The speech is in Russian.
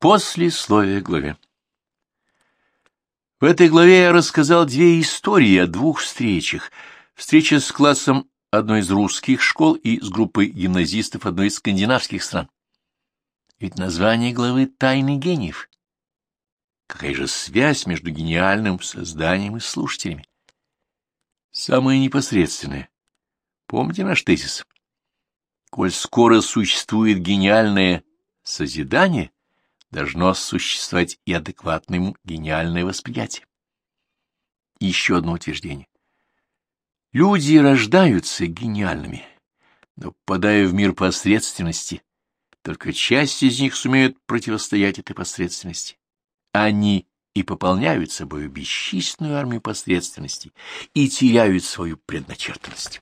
Послесловие главе. В этой главе я рассказал две истории о двух встречах. Встреча с классом одной из русских школ и с группой гимназистов одной из скандинавских стран. Ведь название главы «Тайны гениев». Какая же связь между гениальным созданием и слушателями? Самое непосредственное. Помните наш тезис? Коль скоро существует гениальное созидание, должно существовать и адекватное ему гениальное восприятие. еще одно утверждение. Люди рождаются гениальными, но, попадая в мир посредственности, только часть из них сумеют противостоять этой посредственности. Они и пополняют собой бесчисленную армию посредственности и теряют свою предначертанность.